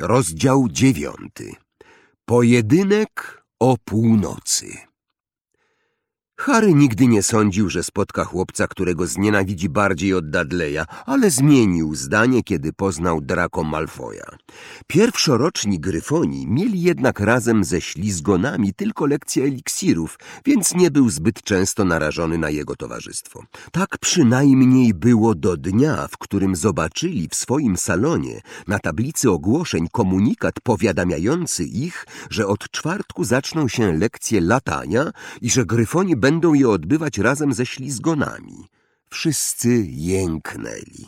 Rozdział dziewiąty. Pojedynek o północy. Harry nigdy nie sądził, że spotka chłopca, którego znienawidzi bardziej od Dudleya, ale zmienił zdanie, kiedy poznał Draco Malfoya. Pierwszoroczni Gryfoni mieli jednak razem ze ślizgonami tylko lekcje eliksirów, więc nie był zbyt często narażony na jego towarzystwo. Tak przynajmniej było do dnia, w którym zobaczyli w swoim salonie na tablicy ogłoszeń komunikat powiadamiający ich, że od czwartku zaczną się lekcje latania i że Gryfoni będą będą je odbywać razem ze ślizgonami. Wszyscy jęknęli.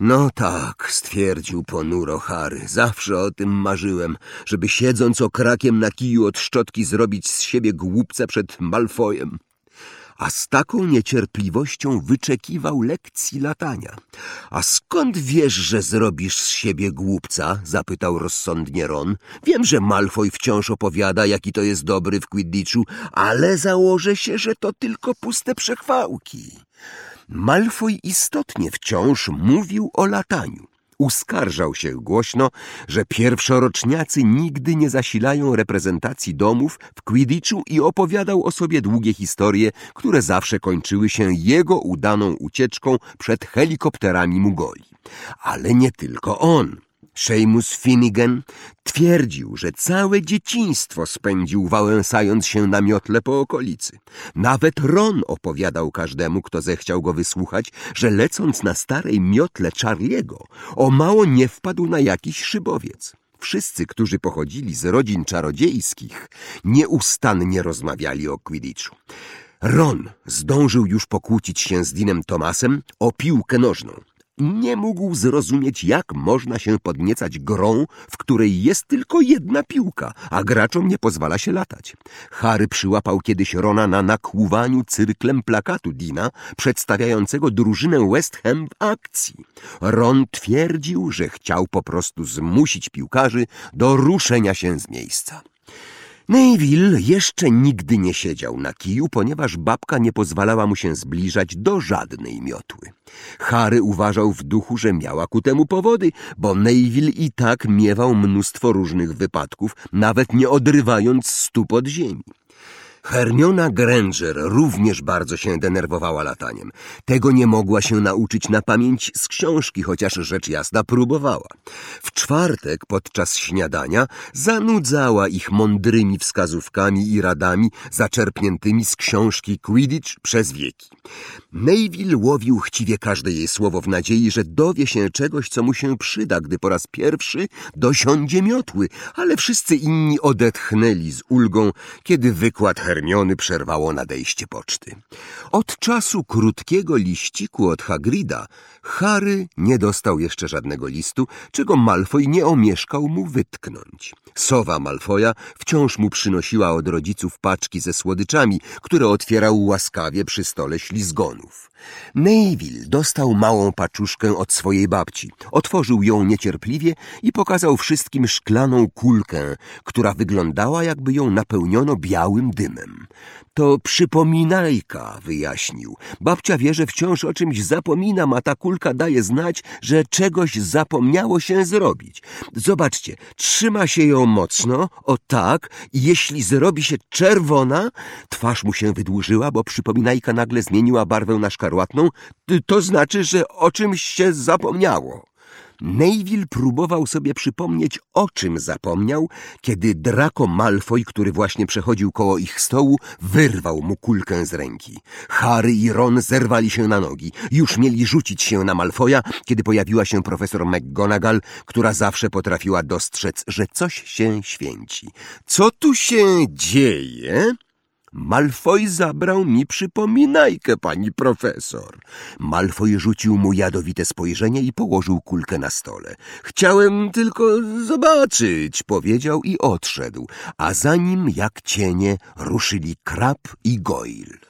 No tak, stwierdził ponuro Harry. Zawsze o tym marzyłem, żeby siedząc okrakiem na kiju od szczotki zrobić z siebie głupca przed Malfojem a z taką niecierpliwością wyczekiwał lekcji latania. A skąd wiesz, że zrobisz z siebie głupca? zapytał rozsądnie Ron. Wiem, że Malfoy wciąż opowiada, jaki to jest dobry w Quidditchu, ale założę się, że to tylko puste przechwałki. Malfoy istotnie wciąż mówił o lataniu. Uskarżał się głośno, że pierwszoroczniacy nigdy nie zasilają reprezentacji domów w Quidditchu i opowiadał o sobie długie historie, które zawsze kończyły się jego udaną ucieczką przed helikopterami Mugoli. Ale nie tylko on. Seamus Finnegan twierdził, że całe dzieciństwo spędził wałęsając się na miotle po okolicy. Nawet Ron opowiadał każdemu, kto zechciał go wysłuchać, że lecąc na starej miotle Charliego, o mało nie wpadł na jakiś szybowiec. Wszyscy, którzy pochodzili z rodzin czarodziejskich, nieustannie rozmawiali o Quidditchu. Ron zdążył już pokłócić się z Dinem Tomasem o piłkę nożną. Nie mógł zrozumieć, jak można się podniecać grą, w której jest tylko jedna piłka, a graczom nie pozwala się latać. Harry przyłapał kiedyś Rona na nakłuwaniu cyrklem plakatu Dina, przedstawiającego drużynę West Ham w akcji. Ron twierdził, że chciał po prostu zmusić piłkarzy do ruszenia się z miejsca. Neville jeszcze nigdy nie siedział na kiju, ponieważ babka nie pozwalała mu się zbliżać do żadnej miotły. Harry uważał w duchu, że miała ku temu powody, bo Neville i tak miewał mnóstwo różnych wypadków, nawet nie odrywając stóp od ziemi. Hermiona Granger również bardzo się denerwowała lataniem. Tego nie mogła się nauczyć na pamięć z książki, chociaż rzecz jasna próbowała. W czwartek podczas śniadania zanudzała ich mądrymi wskazówkami i radami zaczerpniętymi z książki Quidditch przez wieki. Neville łowił chciwie każde jej słowo w nadziei, że dowie się czegoś, co mu się przyda, gdy po raz pierwszy dosiądzie miotły, ale wszyscy inni odetchnęli z ulgą, kiedy wykład Hermiony przerwało nadejście poczty. Od czasu krótkiego liściku od Hagrida Harry nie dostał jeszcze żadnego listu, czego Malfoy nie omieszkał mu wytknąć. Sowa Malfoja wciąż mu przynosiła od rodziców paczki ze słodyczami, które otwierał łaskawie przy stole ślizgonów. Neville dostał małą paczuszkę od swojej babci. Otworzył ją niecierpliwie i pokazał wszystkim szklaną kulkę, która wyglądała jakby ją napełniono białym dymem. To przypominajka, wyjaśnił. Babcia wie, że wciąż o czymś zapominam, a ta kulka daje znać, że czegoś zapomniało się zrobić. Zobaczcie, trzyma się ją mocno, o tak, i jeśli zrobi się czerwona, twarz mu się wydłużyła, bo przypominajka nagle zmieniła barwę na szkarłatną, to znaczy, że o czymś się zapomniało. Neville próbował sobie przypomnieć, o czym zapomniał, kiedy Draco Malfoy, który właśnie przechodził koło ich stołu, wyrwał mu kulkę z ręki. Harry i Ron zerwali się na nogi. Już mieli rzucić się na Malfoya, kiedy pojawiła się profesor McGonagall, która zawsze potrafiła dostrzec, że coś się święci. Co tu się dzieje? Malfoy zabrał mi przypominajkę, pani profesor. Malfoy rzucił mu jadowite spojrzenie i położył kulkę na stole. Chciałem tylko zobaczyć, powiedział i odszedł, a za nim jak cienie ruszyli Krab i Goyle.